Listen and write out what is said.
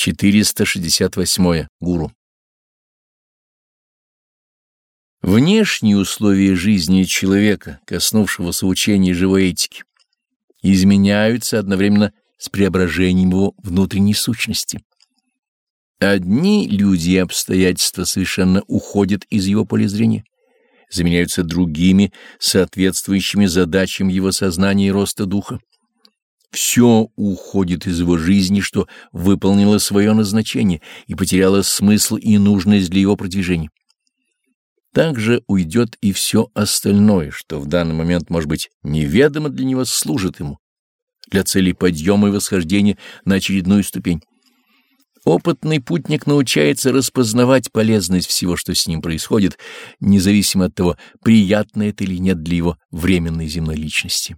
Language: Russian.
468. Гуру. Внешние условия жизни человека, коснувшегося учения живой этики, изменяются одновременно с преображением его внутренней сущности. Одни люди и обстоятельства совершенно уходят из его поля зрения, заменяются другими, соответствующими задачам его сознания и роста духа. Все уходит из его жизни, что выполнило свое назначение и потеряло смысл и нужность для его продвижения. Также уйдет и все остальное, что в данный момент, может быть, неведомо для него служит ему, для цели подъема и восхождения на очередную ступень. Опытный путник научается распознавать полезность всего, что с ним происходит, независимо от того, приятно это или нет для его временной земной личности.